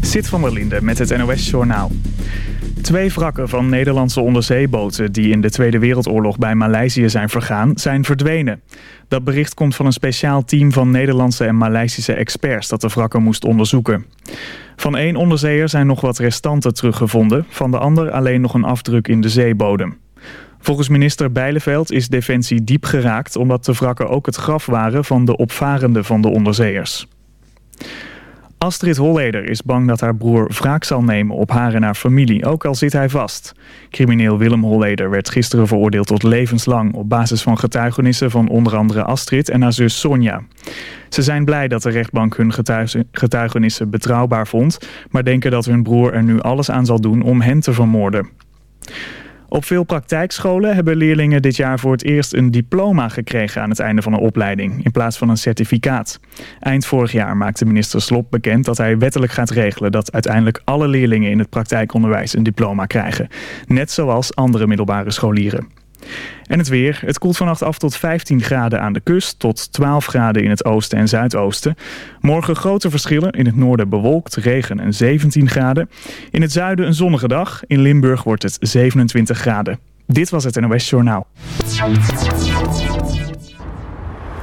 Zit van der met het NOS-journaal. Twee wrakken van Nederlandse onderzeeboten die in de Tweede Wereldoorlog bij Maleisië zijn vergaan, zijn verdwenen. Dat bericht komt van een speciaal team van Nederlandse en Maleisische experts dat de wrakken moest onderzoeken. Van één onderzeeër zijn nog wat restanten teruggevonden, van de ander alleen nog een afdruk in de zeebodem. Volgens minister Bijleveld is Defensie diep geraakt omdat de wrakken ook het graf waren van de opvarenden van de onderzeeërs. Astrid Holleder is bang dat haar broer wraak zal nemen op haar en haar familie, ook al zit hij vast. Crimineel Willem Holleder werd gisteren veroordeeld tot levenslang... op basis van getuigenissen van onder andere Astrid en haar zus Sonja. Ze zijn blij dat de rechtbank hun getuigenissen betrouwbaar vond... maar denken dat hun broer er nu alles aan zal doen om hen te vermoorden. Op veel praktijkscholen hebben leerlingen dit jaar voor het eerst een diploma gekregen aan het einde van een opleiding, in plaats van een certificaat. Eind vorig jaar maakte minister Slop bekend dat hij wettelijk gaat regelen dat uiteindelijk alle leerlingen in het praktijkonderwijs een diploma krijgen, net zoals andere middelbare scholieren. En het weer. Het koelt vannacht af tot 15 graden aan de kust, tot 12 graden in het oosten en zuidoosten. Morgen grote verschillen. In het noorden bewolkt, regen en 17 graden. In het zuiden een zonnige dag. In Limburg wordt het 27 graden. Dit was het NOS Journaal.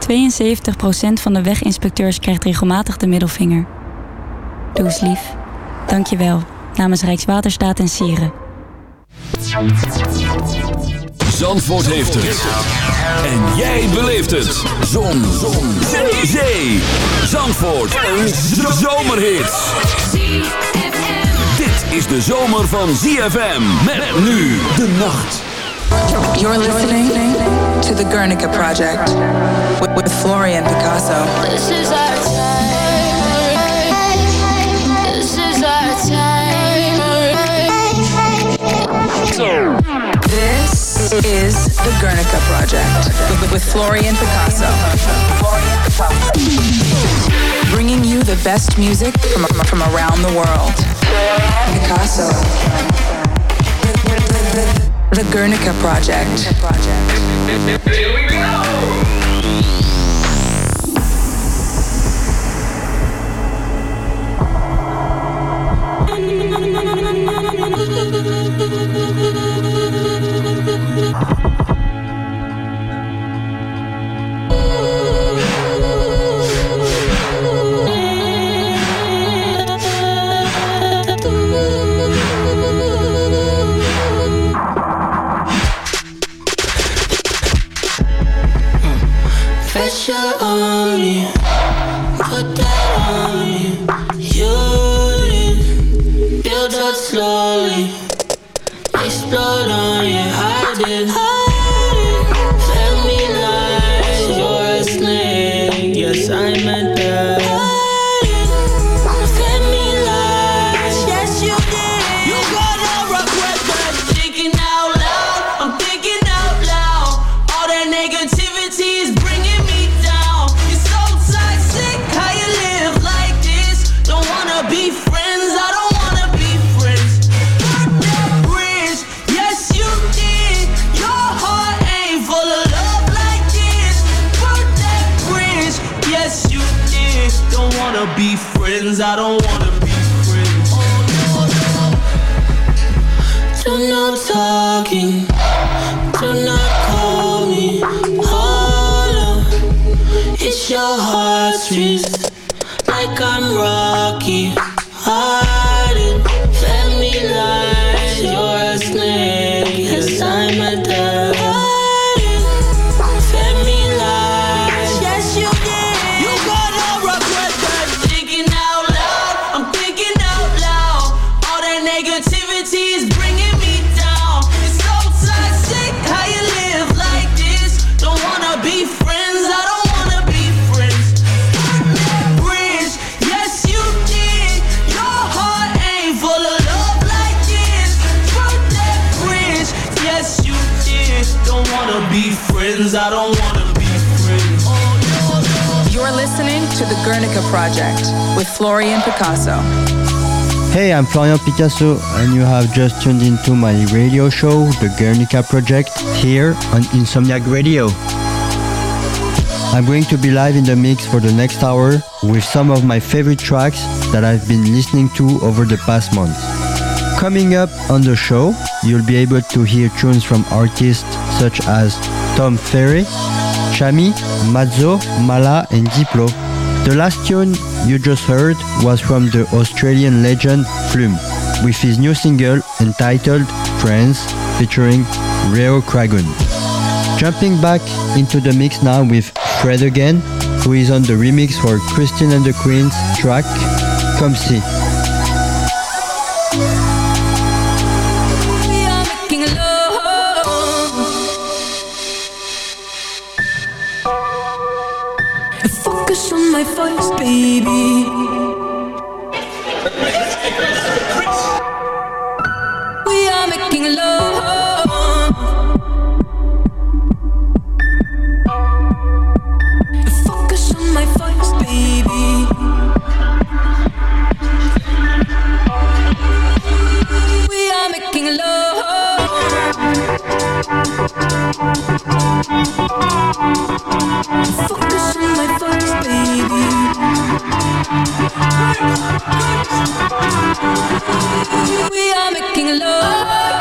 72% van de weginspecteurs krijgt regelmatig de middelvinger. Doe eens lief. Dank je wel. Namens Rijkswaterstaat en Sieren. Zandvoort heeft het. En jij beleeft het. Zon. Zon. Zee. Zee. Zandvoort. Een zomerhit. Dit is de zomer van ZFM. Met nu de nacht. You're listening to the Guernica Project with, Florian Picasso. This is our time. Is the Guernica Project with, Florian Picasso. Bringing you the best music from, from around the world. Picasso. The Guernica Project. Be friends. I don't wanna be friends. Do no talking. Do not call me. Hold up. It's your heartstrings. Like I'm Rocky. Hiding. Guernica Project with Florian Picasso. Hey, I'm Florian Picasso, and you have just tuned into my radio show, The Guernica Project, here on Insomniac Radio. I'm going to be live in the mix for the next hour with some of my favorite tracks that I've been listening to over the past months. Coming up on the show, you'll be able to hear tunes from artists such as Tom Ferry, Chami, Mazzo, Mala, and Diplo. The last tune you just heard was from the Australian legend Flume, with his new single entitled Friends featuring Reo Cragun. Jumping back into the mix now with Fred again, who is on the remix for Christine and the Queens track Comme si. My voice, baby. We are making love. Focus on my voice, baby. We are making love. We are making love.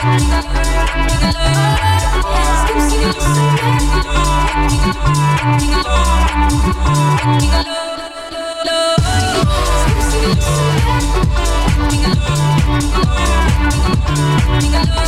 Think I love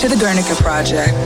to the Guernica Project.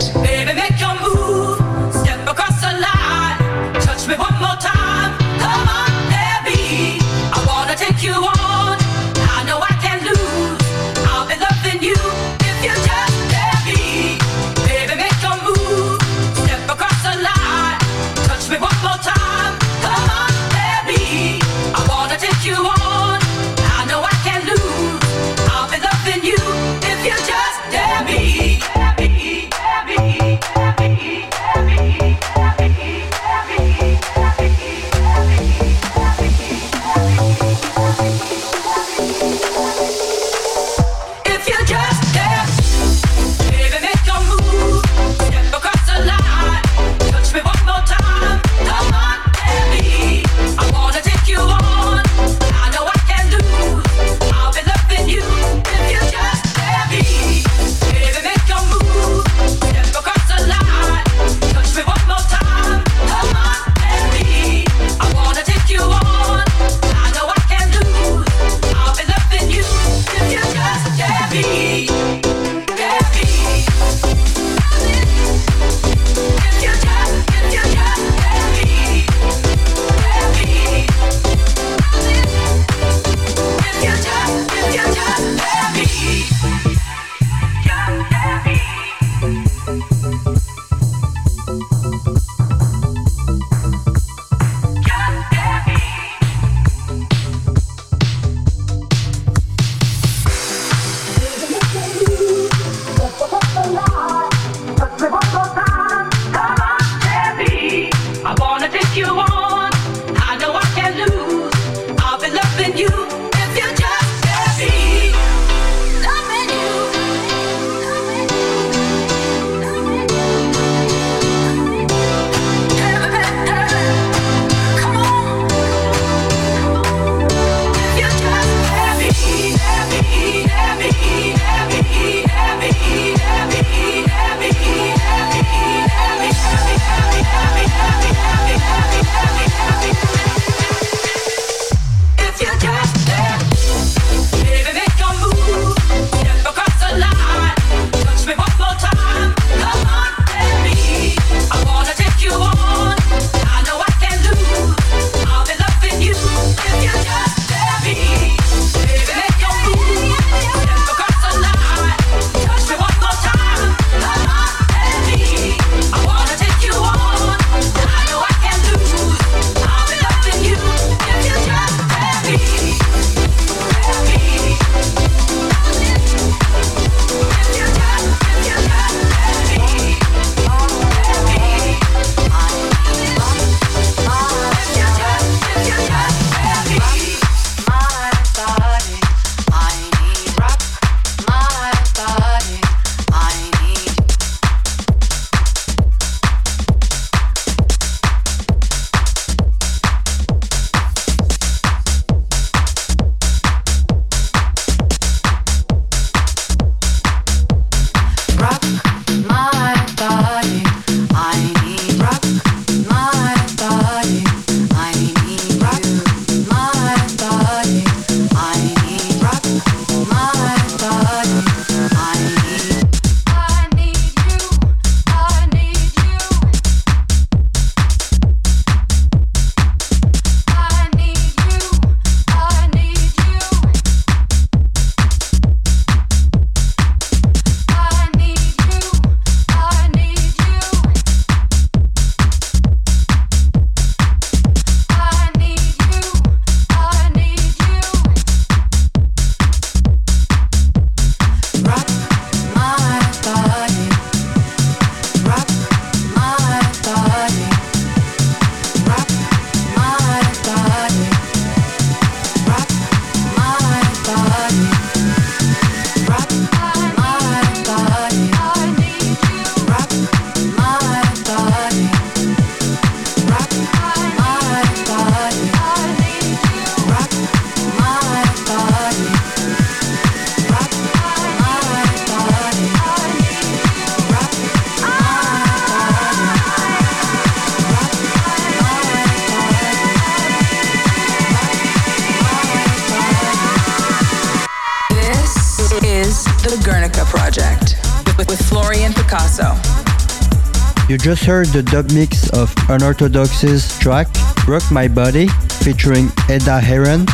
Just heard the dub mix of Unorthodox's track Rock My Body featuring Edda Heron.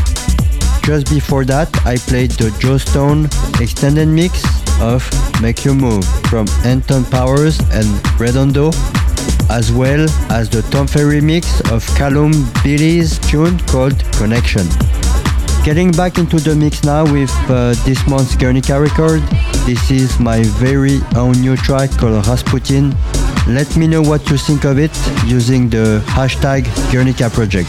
Just before that, I played the Joe Stone extended mix of Make You Move from Anton Powers and Redondo, as well as the Tom Ferry mix of Callum Billy's tune called Connection. Getting back into the mix now with uh, this month's Guernica record. This is my very own new track called Rasputin. Let me know what you think of it using the hashtag Guernica Project.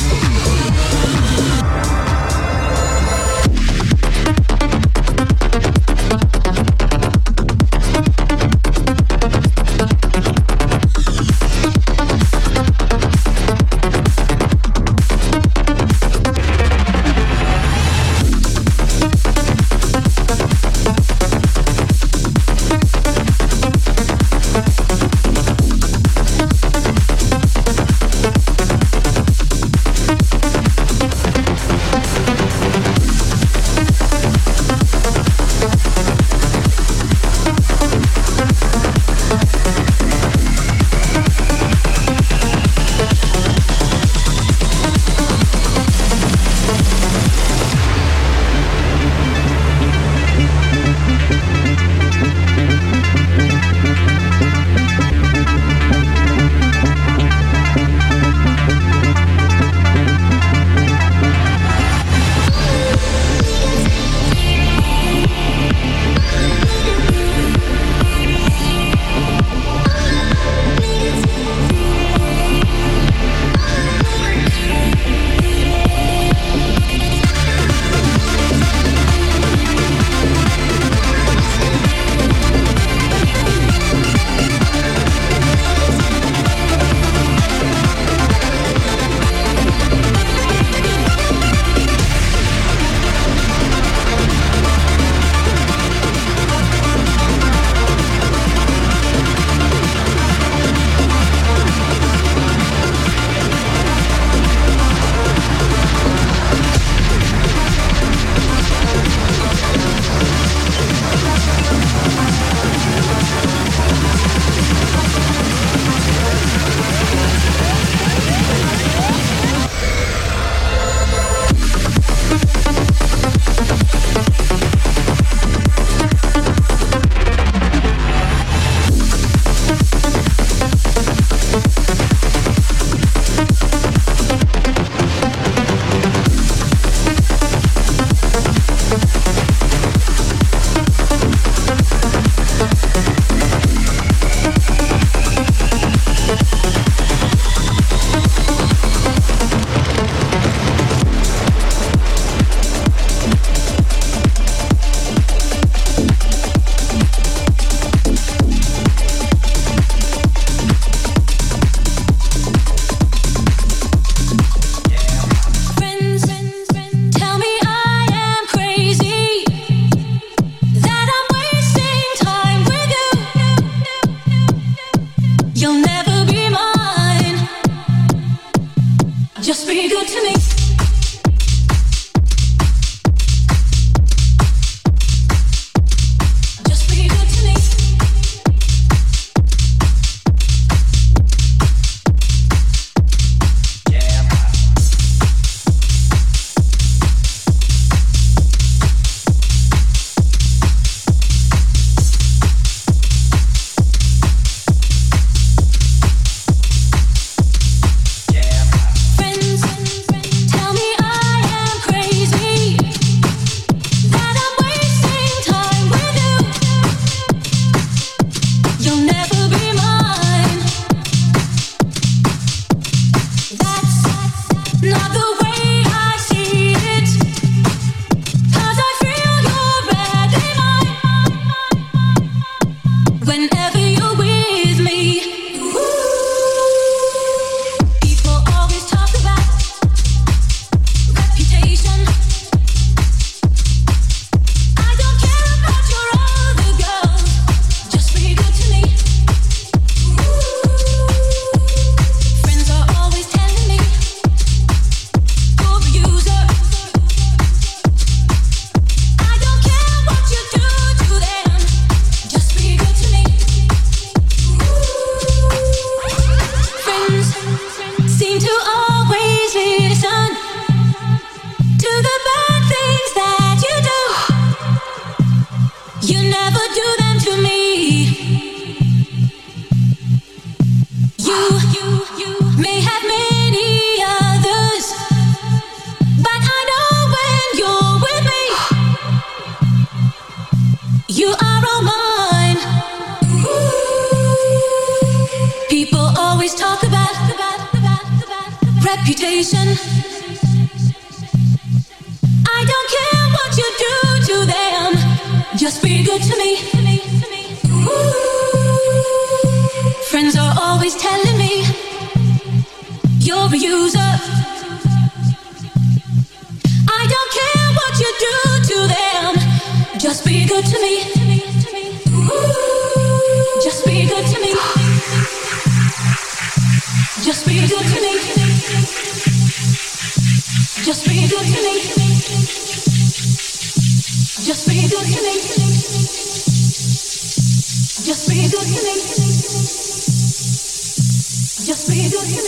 Just be good to.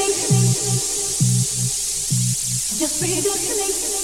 Just be good to.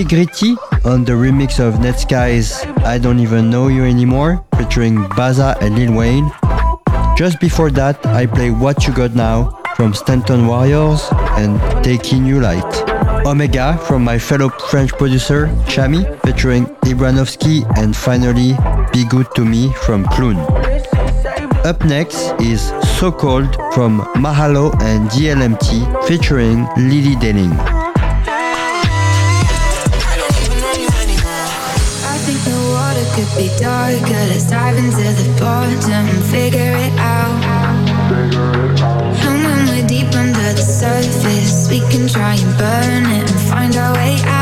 Nitty Gritty on the remix of Netsky's I Don't Even Know You Anymore featuring Bazzi and Lil Wayne. Just before that, I play What You Got Now from Stanton Warriors and Taking You Light. Omega from my fellow French producer Chami featuring Ibranovsky and finally Be Good To Me from Clune. Up next is So Cold from Mahalo and DLMT featuring Lily Denning. Be darker. Let's dive into the bottom and figure it out. And when we're deep under the surface, we can try and burn it and find our way out.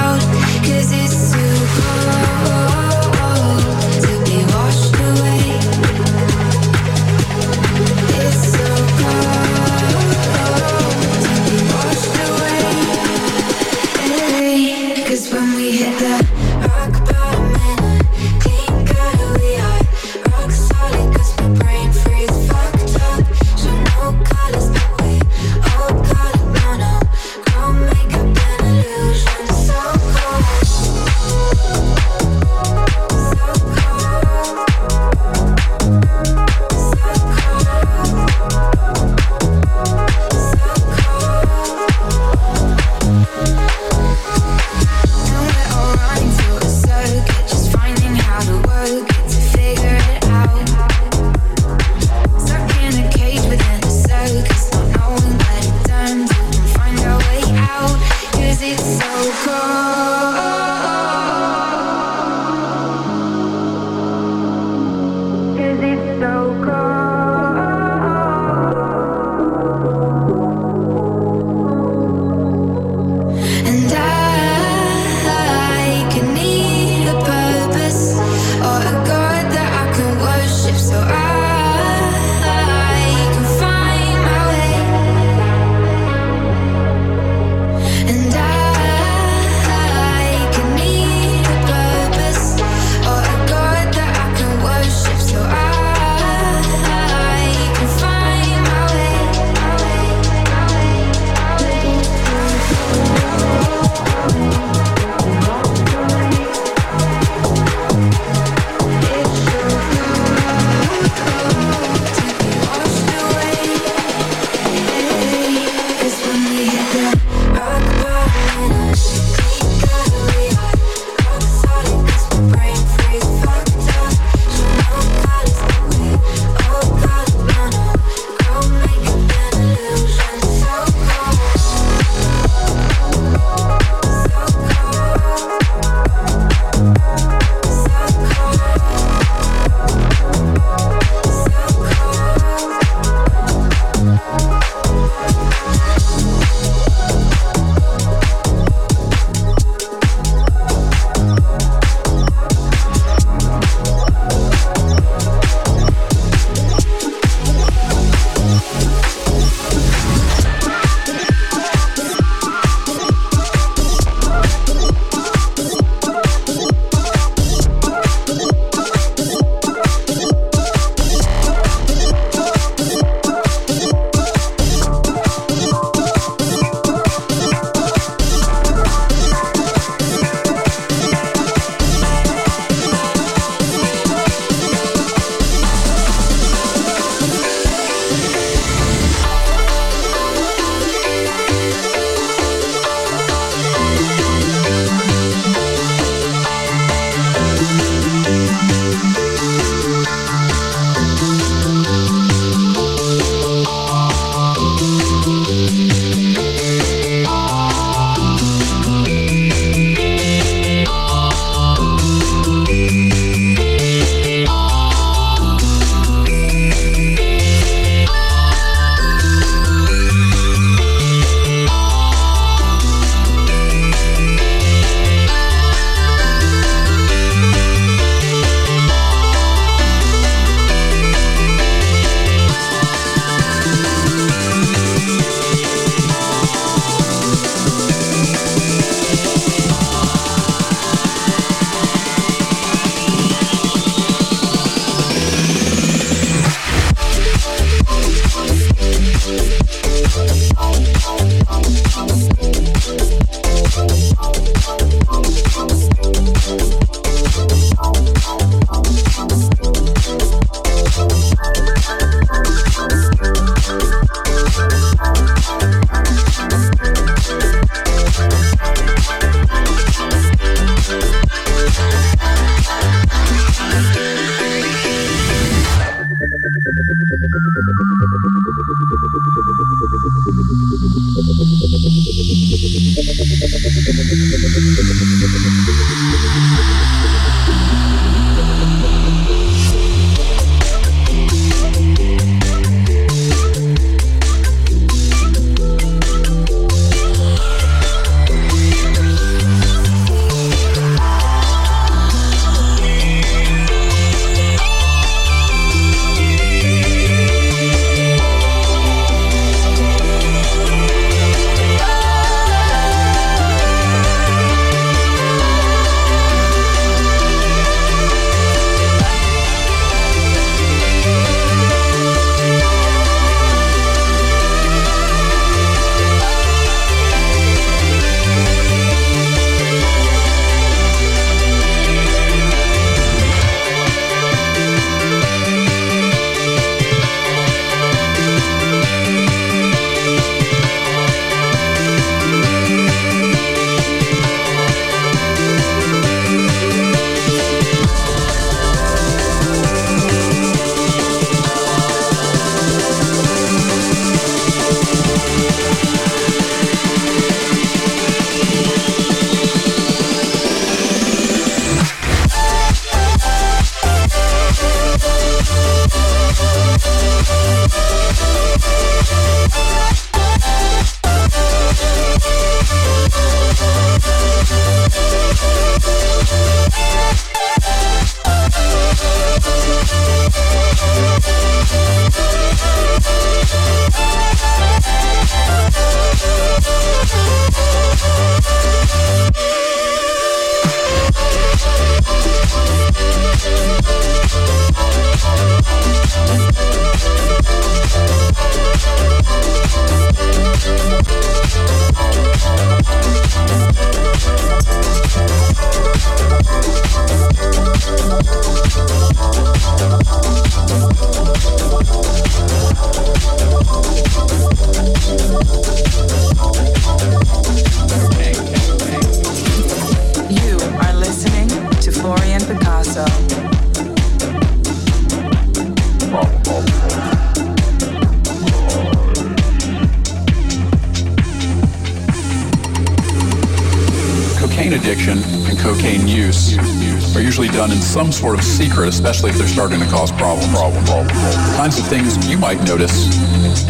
secret, especially if they're starting to cause problem, problem, problem, The Kinds of things you might notice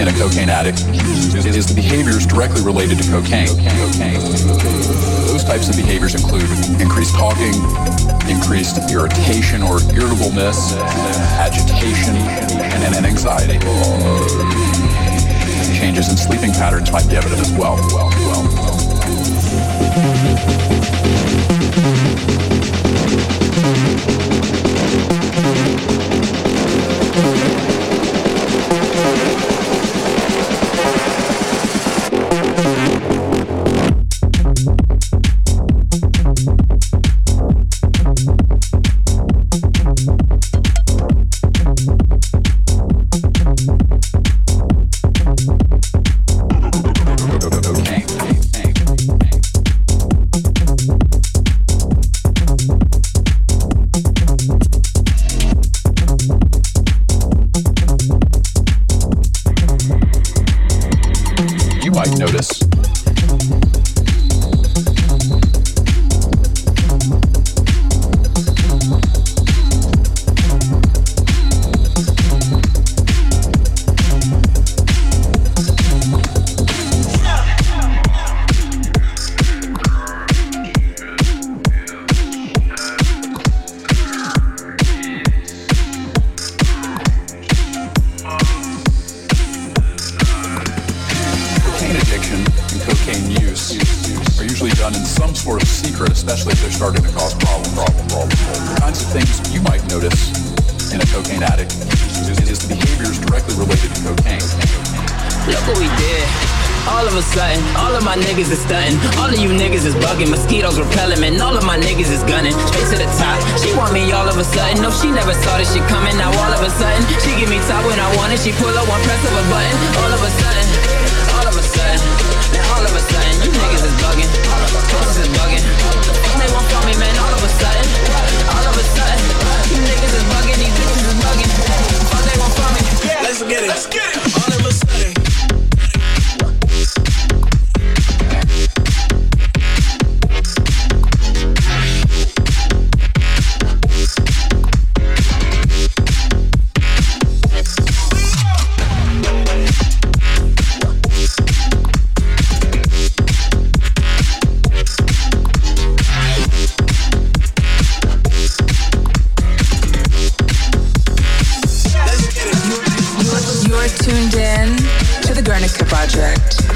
in a cocaine addict is the behaviors directly related to cocaine. Those types of behaviors include increased talking, increased irritation or irritableness, agitation, and, and anxiety. Changes in sleeping patterns might be evident as well. well, well, well.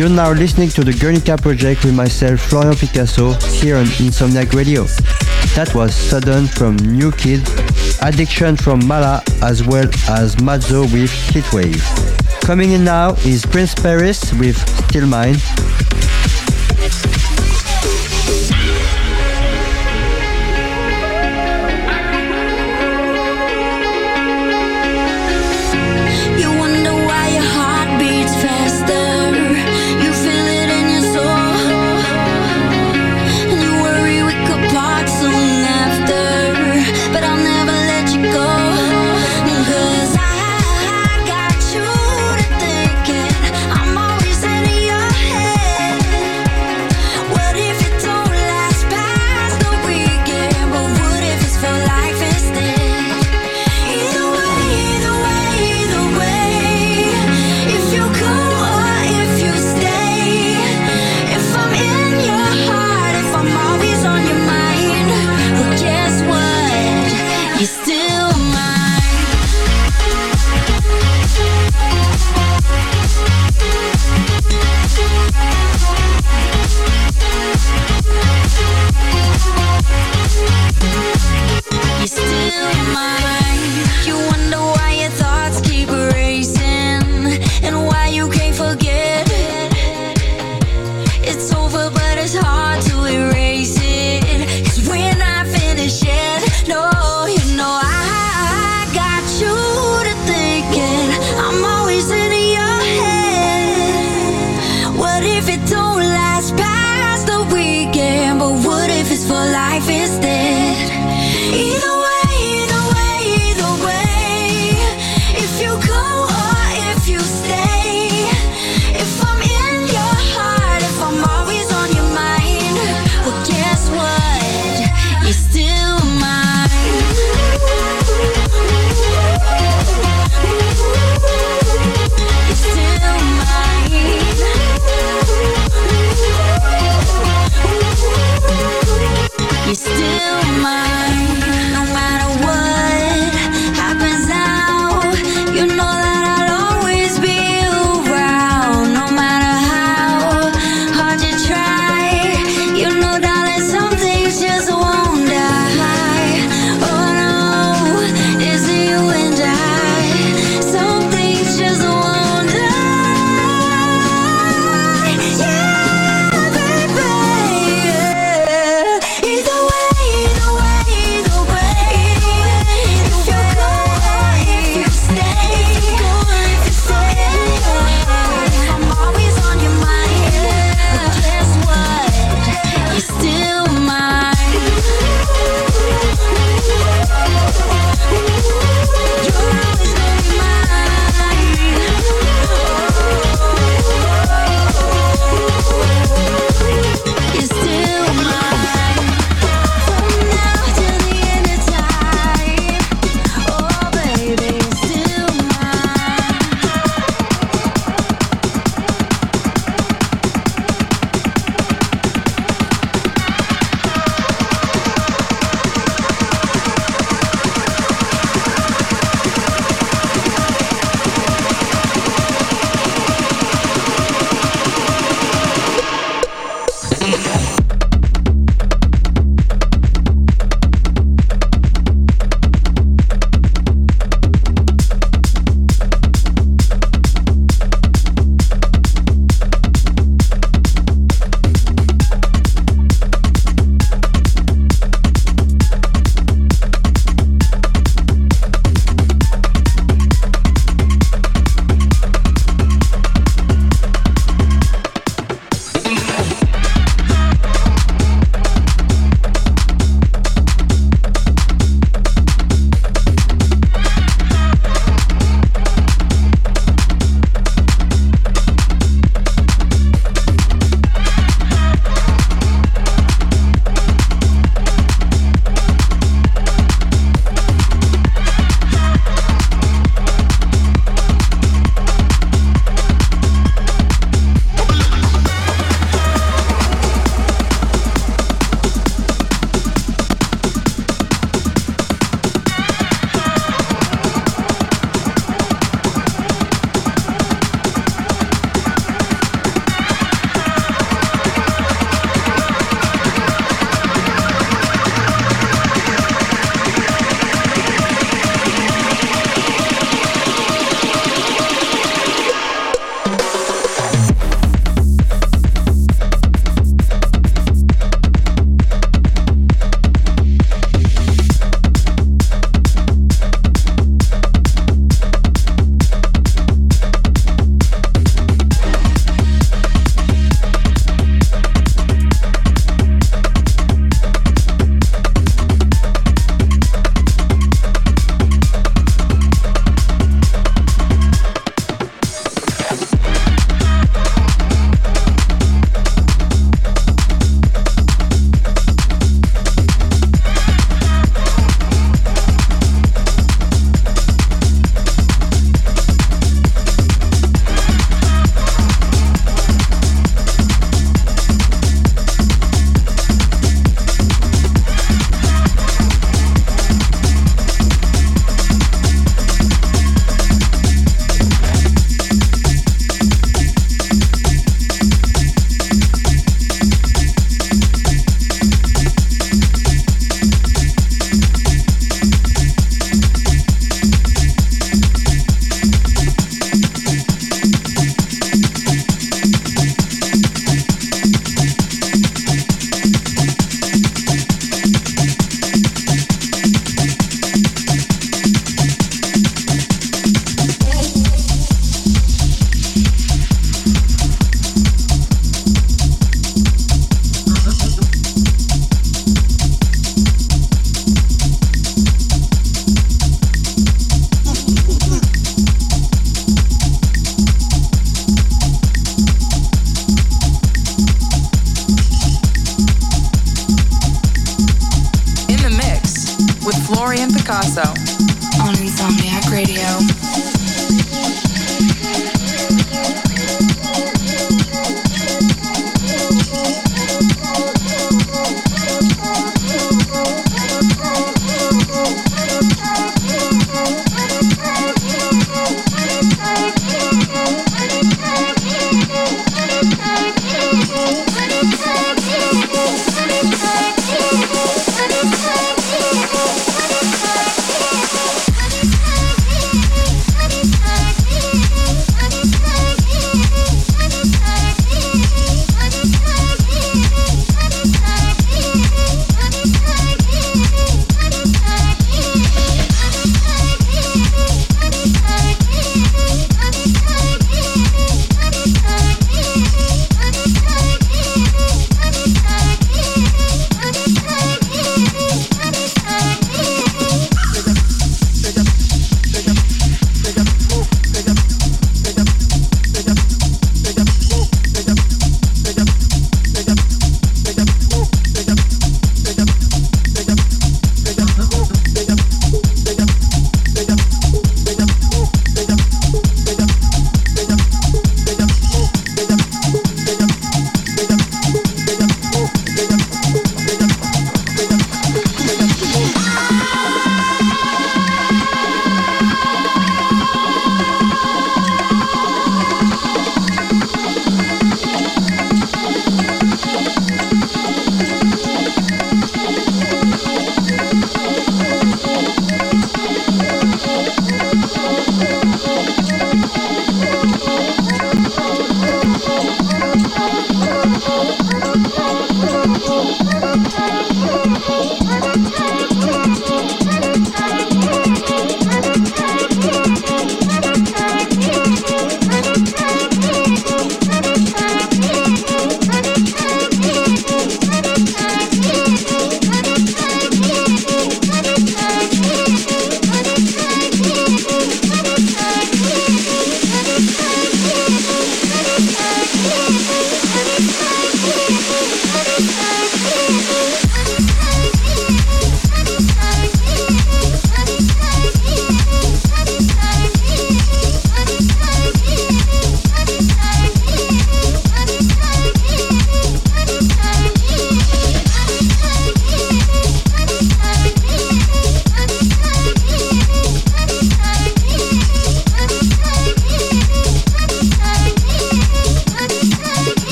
You're now listening to the Guernica project with myself, Florian Picasso, here on Insomniac Radio. That was Sudden from New Kid, Addiction from Mala, as well as Mazzo with Heatwave. Coming in now is Prince Paris with Still Mine,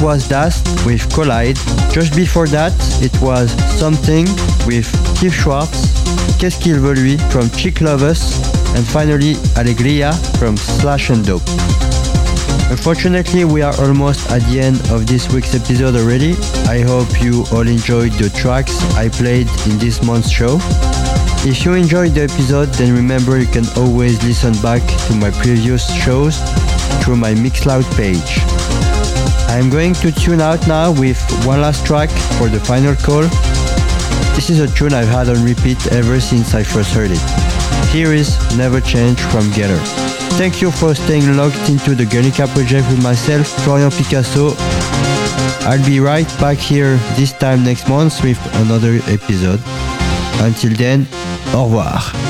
that was Dust with Collide. Just before that, it was Something with Keith Schwartz, Qu'est-ce qu'il veut lui from Chick Lovers, and finally Alegria from Slash and Dope. Unfortunately, we are almost at the end of this week's episode already. I hope you all enjoyed the tracks I played in this month's show. If you enjoyed the episode, then remember you can always listen back to my previous shows through my Mixcloud page. I'm going to tune out now with one last track for the final call. This is a tune I've had on repeat ever since I first heard it. Here is Never Change from Getter. Thank you for staying locked into the Guernica project with myself, Florian Picasso. I'll be right back here this time next month with another episode. Until then, au revoir.